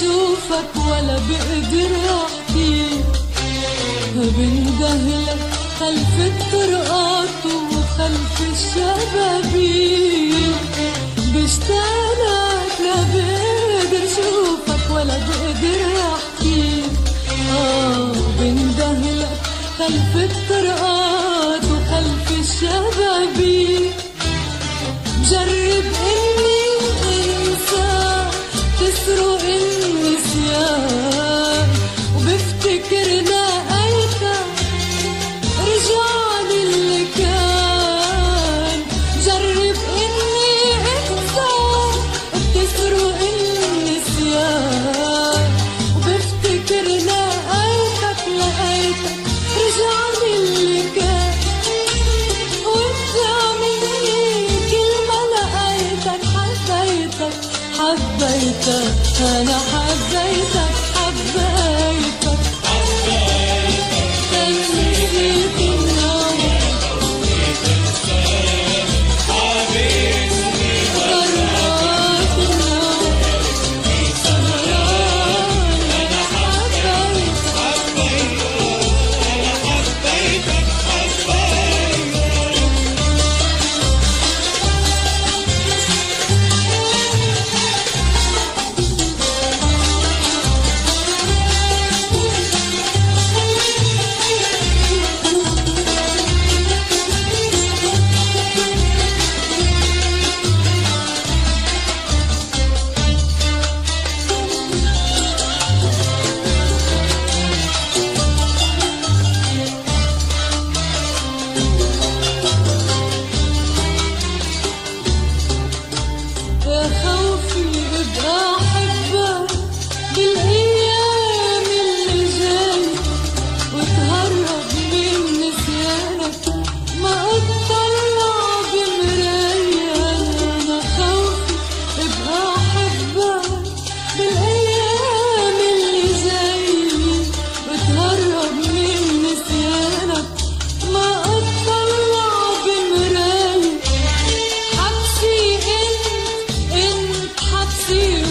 بشوفك ولا بقدر احكيك آه، بندهلك خلف الطرقات وخلف الشبابيك بشتاقلك لا بقدر شوفك ولا بقدر احكيك آه بندهلك خلف الطرقات وخلف الشبابيك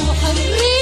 محرم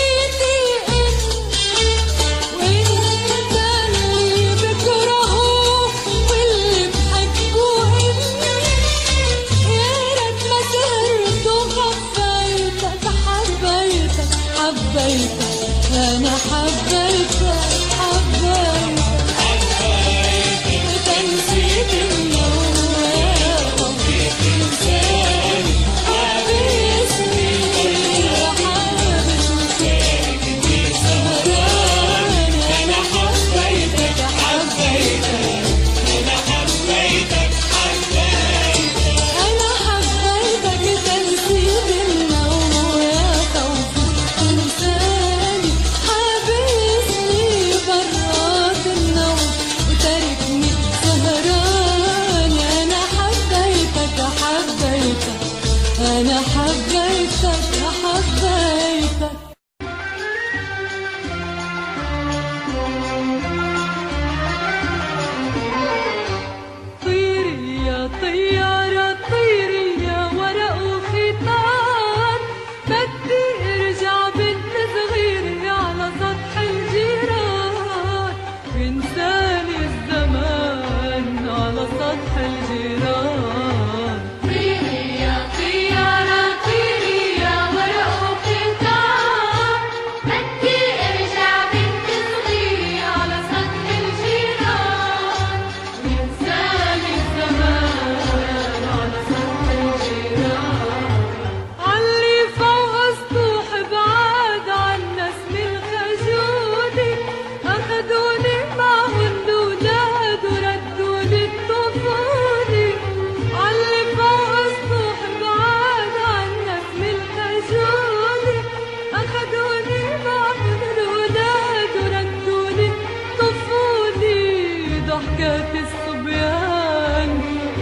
ضحكات الصبيان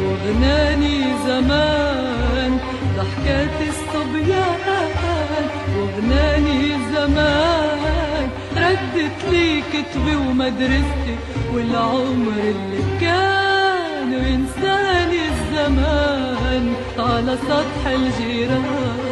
وغناني زمان. ضحكات الصبيان وغناني زمان. ردت لي كتبي ومدرستي والعمر اللي كان وينساني الزمان. على سطح الجيران.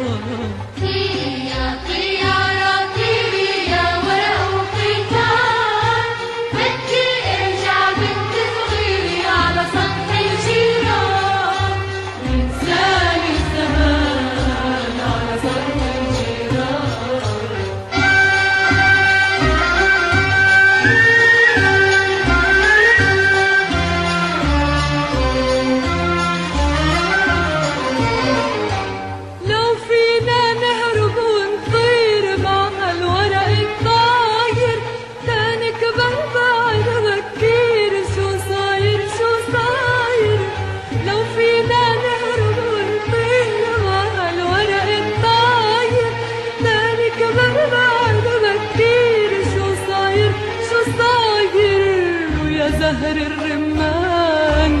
زهر الرمان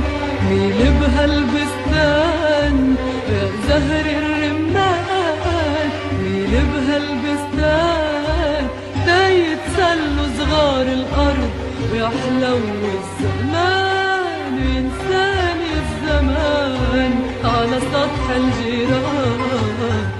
ميل بهالبستان. يا زهر الرمان ميل بهالبستان. دا يتسلوا صغار الأرض ويحلو الزمان. وينساني الزمان على سطح الجيران.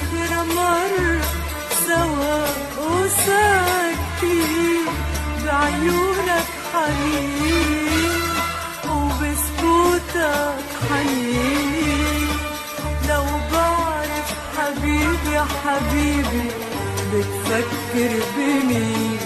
بعيونك حنين وبسكوتك حنين. لو بعرف حبيبي حبيبي بتفكر بمين؟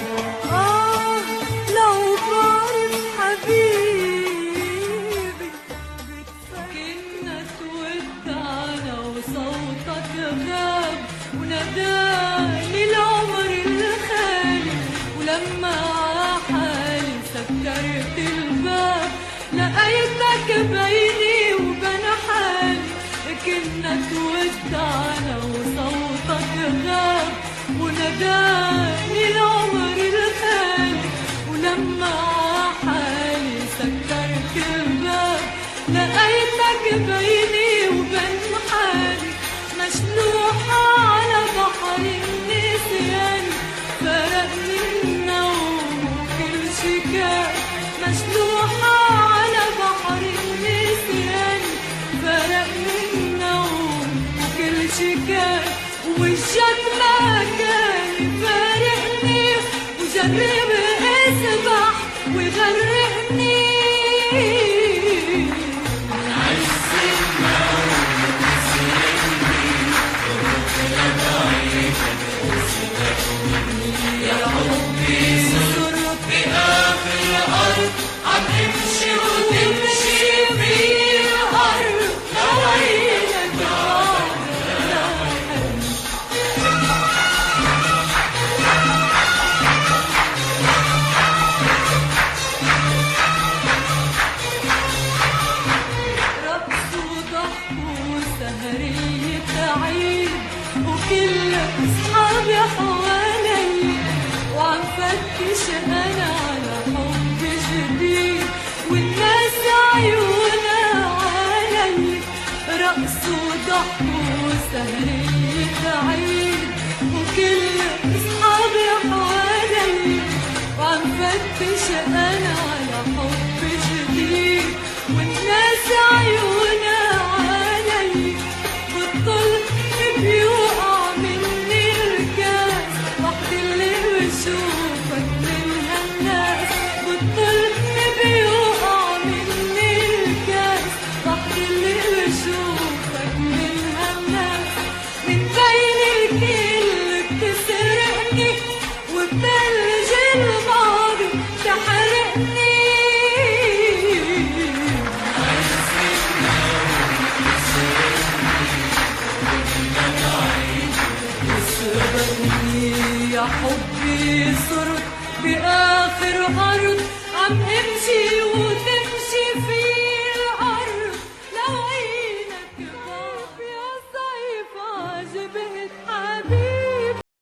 وناداني العمر الخالي ولما حالي سكرت الباب لقيتك بيني وبين حالي مشلوحة على بحر النسيان فرقني النوم وكل شي كان مشلوحة على بحر النسيان فرقني النوم وكل شي كان وشك ما كان فتش أنا على علي. رقص وضحك وسهرية عيد وكل أصحابي حوالي وعم فتش أنا على